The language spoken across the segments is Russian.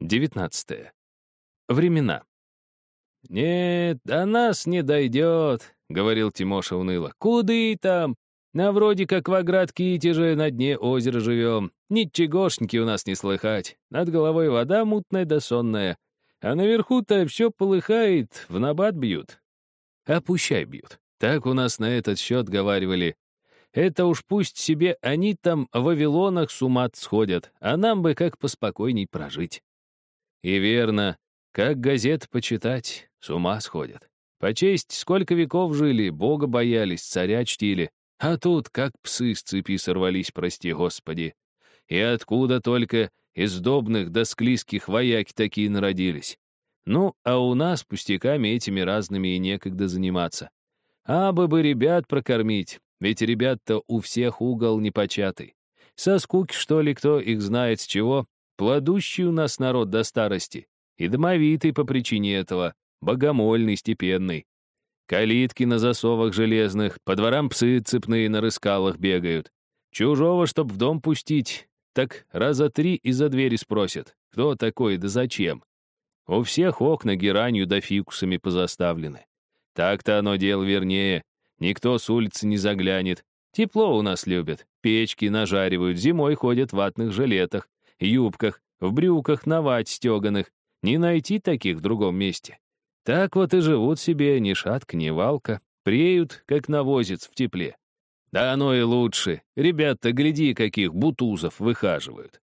19. Времена. «Нет, до нас не дойдет», — говорил Тимоша уныло. «Куды там? На вроде как в оград же на дне озера живем. Ничегошники у нас не слыхать. Над головой вода мутная да сонная. А наверху-то все полыхает, в набат бьют. А пущай бьют. Так у нас на этот счет говаривали. Это уж пусть себе они там в Вавилонах с ума сходят, а нам бы как поспокойней прожить. И верно, как газет почитать, с ума сходят. По честь, сколько веков жили, Бога боялись, царя чтили. А тут, как псы с цепи сорвались, прости господи. И откуда только из добных да склизких вояки такие народились. Ну, а у нас пустяками этими разными и некогда заниматься. А бы бы ребят прокормить, ведь ребят-то у всех угол непочатый. Со скуки, что ли, кто их знает с чего, Плодущий у нас народ до старости, и домовитый по причине этого, богомольный, степенный. Калитки на засовах железных, по дворам псы цепные на рыскалах бегают. Чужого, чтоб в дом пустить, так раза три из-за двери спросят, кто такой да зачем. У всех окна геранью да фикусами позаставлены. Так-то оно дел вернее, никто с улицы не заглянет. Тепло у нас любят, печки нажаривают, зимой ходят в ватных жилетах, юбках, в брюках на вать стеганых. Не найти таких в другом месте. Так вот и живут себе ни шатка, ни валка, преют, как навозец в тепле. Да оно и лучше. Ребята, гляди, каких бутузов выхаживают.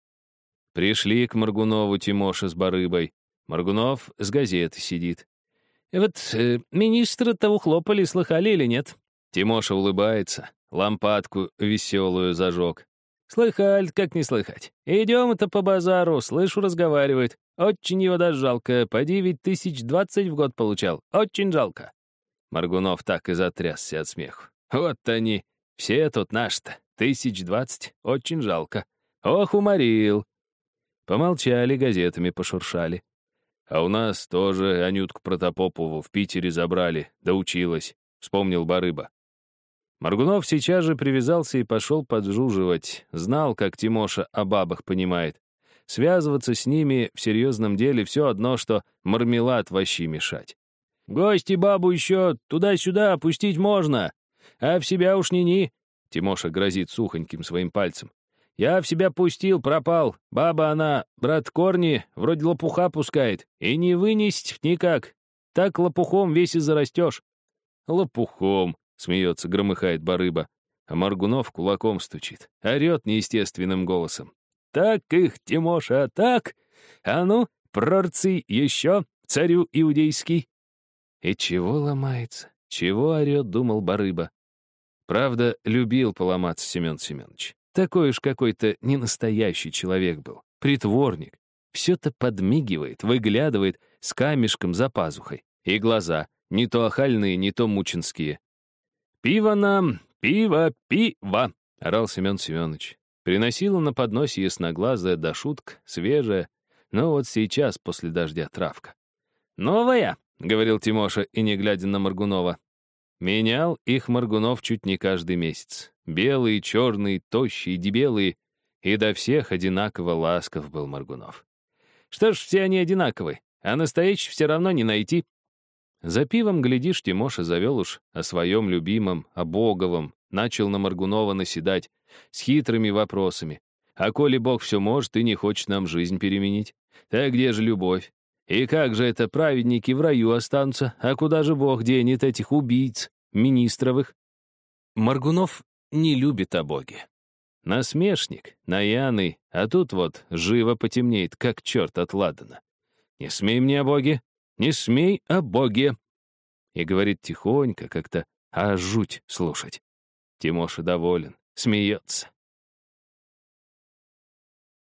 Пришли к Маргунову Тимоша с барыбой. Маргунов с газеты сидит. «Вот э, министра-то ухлопали, слыхали или нет?» Тимоша улыбается, лампадку веселую зажег. Слыхать, как не слыхать. Идем это по базару, слышу, разговаривает. Очень его даже жалко, по девять тысяч двадцать в год получал. Очень жалко. Маргунов так и затрясся от смеху. Вот они, все тут наши-то, тысяч двадцать, очень жалко. Ох, уморил. Помолчали, газетами пошуршали. А у нас тоже Анютку Протопопову в Питере забрали, да училась, вспомнил Барыба. Маргунов сейчас же привязался и пошел поджуживать. Знал, как Тимоша о бабах понимает. Связываться с ними в серьезном деле все одно, что мармелад вообще мешать. «Гости бабу еще туда-сюда опустить можно, а в себя уж ни-ни», Тимоша грозит сухоньким своим пальцем. «Я в себя пустил, пропал. Баба она, брат корни, вроде лопуха пускает. И не вынести никак. Так лопухом весь и зарастешь». «Лопухом», Смеется, громыхает барыба. А Маргунов кулаком стучит. Орет неестественным голосом. «Так их, Тимоша, так! А ну, прорцы еще, царю иудейский!» И чего ломается? Чего орет, думал барыба. Правда, любил поломаться Семен Семенович. Такой уж какой-то ненастоящий человек был. Притворник. Все-то подмигивает, выглядывает с камешком за пазухой. И глаза, не то охальные, не то мученские. «Пиво нам! Пиво! Пиво!» — орал Семен Семенович. Приносила на подносе ясноглазая да шутка, свежая, но вот сейчас, после дождя, травка. «Новая!» — говорил Тимоша, и не глядя на Маргунова. Менял их Маргунов чуть не каждый месяц. Белый, черный, тощий, дебелый. И до всех одинаково ласков был Маргунов. Что ж, все они одинаковы, а настоящий все равно не найти. За пивом, глядишь, Тимоша завел уж о своем любимом, о Боговом, начал на Маргунова наседать с хитрыми вопросами. А коли Бог все может и не хочет нам жизнь переменить, так где же любовь? И как же это праведники в раю останутся, а куда же Бог денет этих убийц, министровых? Маргунов не любит о Боге. Насмешник, наяный, а тут вот живо потемнеет, как черт от Ладана. Не смей мне о Боге, не смей о Боге!» И говорит тихонько, как-то, а жуть слушать. Тимоша доволен, смеется.